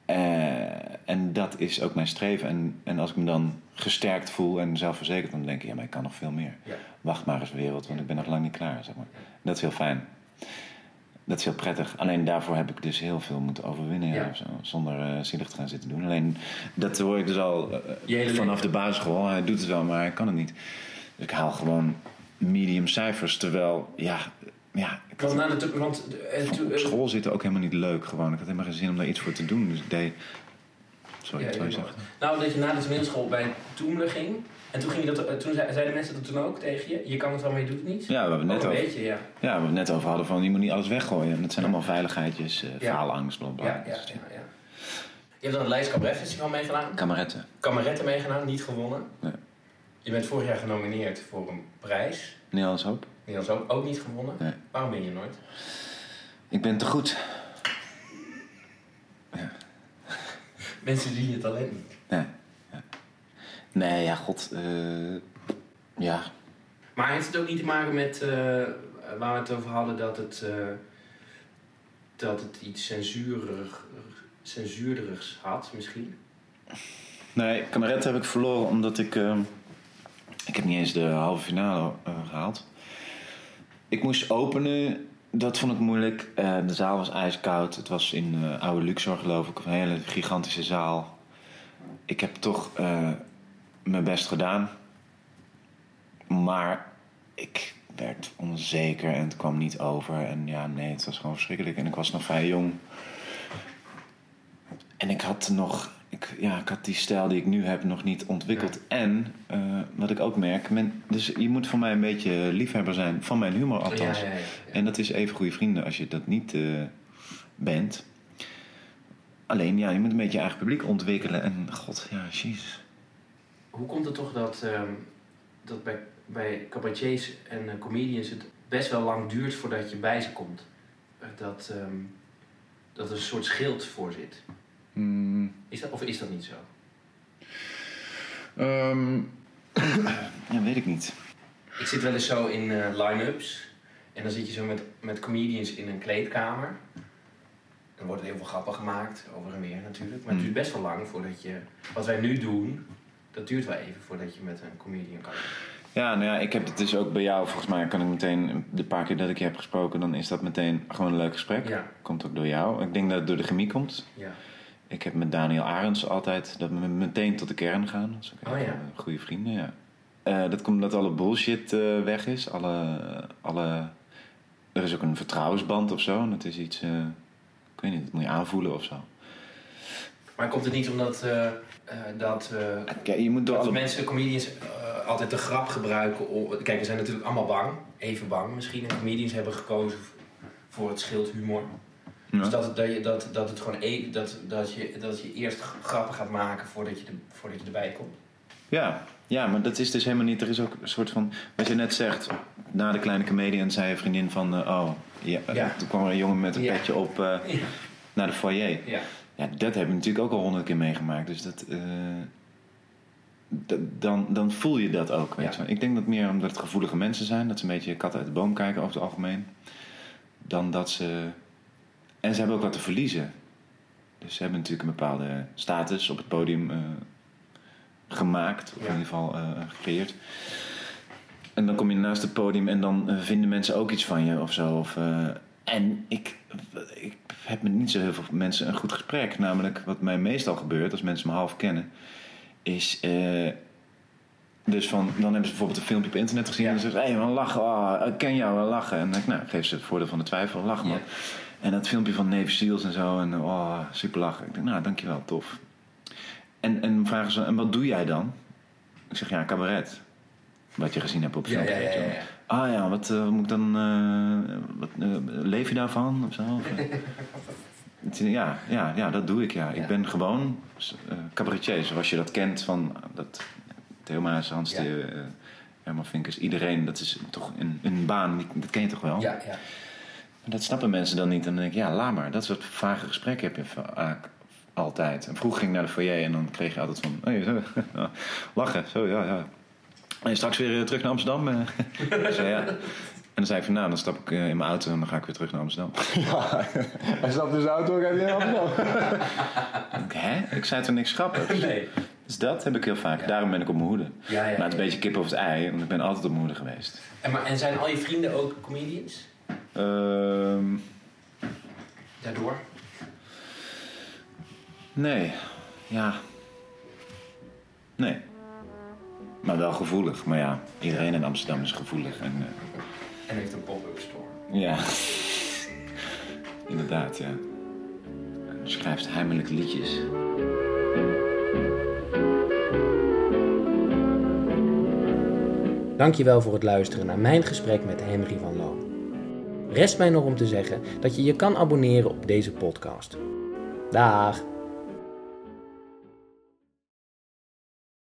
Eh, en dat is ook mijn streven. En, en als ik me dan gesterkt voel en zelfverzekerd... dan denk ik, ja, maar ik kan nog veel meer. Ja. Wacht maar eens wereld, want ik ben nog lang niet klaar, zeg maar. Dat is heel fijn. Dat is heel prettig. Alleen daarvoor heb ik dus heel veel moeten overwinnen. Ja. Zo, zonder eh zielig te gaan zitten doen. Alleen dat hoor ik dus al eh, vanaf de basisschool. Hij doet het wel, maar hij kan het niet. Dus ik haal gewoon medium cijfers. Terwijl, ja... ja ik had- Want, na de, want eh, op school zitten ook helemaal niet leuk gewoon. Ik had helemaal geen zin om daar iets voor te doen. Dus ik deed... Sorry, Ja, wat je? Nou, dat je na de toneelschool bij Toemler ging. En toen, ging je dat, eh, toen zei- zeiden mensen dat toen ook tegen je. Je kan het wel, maar je doet het niet. Ja, we hebben net een over, beetje, ja. ja, we het net over hadden van je moet niet alles weggooien. En dat zijn allemaal veiligheidjes, Ja. faalangst, bla bla. Ja, ja, ja. Je hebt dan het Leids Cabaret Festival meegedaan. Kameretten. Kameretten meegedaan, niet gewonnen. Nee. Je bent vorig jaar genomineerd voor een prijs. Nederlands Hoop. Nederlands ook, ook niet gewonnen. Nee. Waarom ben je nooit? Ik ben te goed. *laughs* Mensen zien je talent niet. Nee. Nee ja, god. eh, ja, Maar heeft het ook niet te maken met eh, waar we het over hadden dat het, eh, dat het iets censuurig, censuurderigs had misschien? Nee, kameretten heb ik verloren omdat ik... ik heb niet eens de halve finale eh, gehaald. Ik moest openen, dat vond ik moeilijk. De zaal was ijskoud. Het was in Oude Luxor geloof ik. Een hele gigantische zaal. Ik heb toch mijn best gedaan. Maar ik werd onzeker en het kwam niet over. En ja, nee, het was gewoon verschrikkelijk. En ik was nog vrij jong. En ik had nog, ik, ja, ik had die stijl die ik nu heb nog niet ontwikkeld. En eh, wat ik ook merk, men, dus je moet voor mij een beetje liefhebber zijn van mijn humor althans. Ja, ja. En dat is even goede vrienden als je dat niet eh, bent. Alleen, ja, je moet een beetje je eigen publiek ontwikkelen. En god, ja, jezus. Hoe komt het toch dat, ehm, dat bij, bij cabaretiers en eh, comedians het best wel lang duurt voordat je bij ze komt? Eh, Dat, ehm, dat er een soort schild voor zit. Hmm, Is dat, of is dat niet zo? ehm, *coughs* ja, weet ik niet. Ik zit wel eens zo in eh, line-ups. En dan zit je zo met, met comedians in een kleedkamer. Dan wordt er heel veel grappen gemaakt, over en weer natuurlijk. Maar het Mm. duurt best wel lang voordat je... Wat wij nu doen, dat duurt wel even voordat je met een comedian kan. Ja, nou ja, ik heb het dus ook bij jou, volgens mij kan ik meteen, de paar keer dat ik je heb gesproken, dan is dat meteen gewoon een leuk gesprek. Ja, Komt ook door jou. Ik denk dat het door de chemie komt. ja. Ik heb met Daniel Arends altijd dat we meteen tot de kern gaan. Dat is ook Oh ja. goede vrienden, ja. Eh, dat komt omdat alle bullshit eh, weg is. Alle, alle, er is ook een vertrouwensband of zo. En dat is iets, eh, ik weet niet, dat moet je aanvoelen of zo. Maar komt het niet omdat dat, eh, Kijk, je moet door alle... mensen, comedians, eh, altijd de grap gebruiken? Om, kijk, we zijn natuurlijk allemaal bang, even bang misschien. En comedians hebben gekozen voor het schild humor. Ja. Dus dat, dat, je, dat, dat het gewoon e- dat, dat, je, dat je eerst grappen gaat maken voordat je, er, voordat je erbij komt. Ja, ja, maar dat is dus helemaal niet. Er is ook een soort van. Wat je net zegt, na de kleine comedian zei een vriendin van. eh, oh, ja, Ja. toen kwam er een jongen met een Ja. petje op eh, naar de foyer. Ja. Dat hebben we natuurlijk ook al honderd keer meegemaakt. Dus dat. eh, dan, dan voel je dat ook. Weet Ja. Ik denk dat meer omdat het gevoelige mensen zijn, dat ze een beetje kat uit de boom kijken over het algemeen. Dan dat ze. En ze hebben ook wat te verliezen. Dus ze hebben natuurlijk een bepaalde status op het podium eh, gemaakt, of Ja. in ieder geval eh, gecreëerd. En dan kom je naast het podium en dan vinden mensen ook iets van je of zo. Of, en ik, ik heb met niet zo heel veel mensen een goed gesprek. Namelijk, wat mij meestal gebeurt als mensen me half kennen, is. eh, dus van, dan hebben ze bijvoorbeeld een filmpje op internet gezien Ja. en dan zeggen ze: hé, hey, man, lachen, oh, ik ken jou, wel lachen. En dan denk ik, nou, geef ze het voordeel van de twijfel, lach man. Ja. En dat filmpje van Navy Seals en zo, en oh, super lachen. Ik denk, nou, dankjewel, tof. En, en dan vragen ze, en wat doe jij dan? Ik zeg, ja, cabaret. Wat je gezien hebt op filmpje. ja, Ah ja, wat eh, moet ik dan... eh, wat, eh, leef je daarvan of zo? Ja, ja, ja, dat doe ik, ja. Ja. Ik ben gewoon cabaretier, zoals je dat kent van... Dat, Theo Maas, Hans Ja. de, Herman Vinkers, iedereen. Dat is toch een, een baan, dat ken je toch wel? Ja, ja. Dat snappen mensen dan niet. En dan denk ik, ja, laat maar. Dat soort vage gesprekken heb je vaak altijd. En vroeger ging ik naar de foyer en dan kreeg je altijd van... Hey, zo, *laughs* lachen, zo, ja, ja. En straks weer eh, terug naar Amsterdam? eh? *laughs* Ja. En dan zei ik van, nou, dan stap ik eh, in mijn auto en dan ga ik weer terug naar Amsterdam. *laughs* Hij stapt dus de auto en gaat weer naar Amsterdam. *laughs* Ik, Hè? Ik zei toch niks grappigs? Nee. Dus dat heb ik heel vaak. Ja. Daarom ben ik op mijn hoede. Ja, ja, maar het is ja. een beetje kip of het ei, want ik ben altijd op mijn hoede geweest. En, maar, en zijn al je vrienden ook comedians? Ehm, Daardoor? nee. Ja. Nee. Maar wel gevoelig. Maar ja, iedereen in Amsterdam is gevoelig. En, eh, En heeft een pop-up store. ja. Inderdaad, ja. En schrijft heimelijk liedjes. Dankjewel voor het luisteren naar mijn gesprek met Henry van Loon. Rest mij nog om te zeggen dat je je kan abonneren op deze podcast. Dag!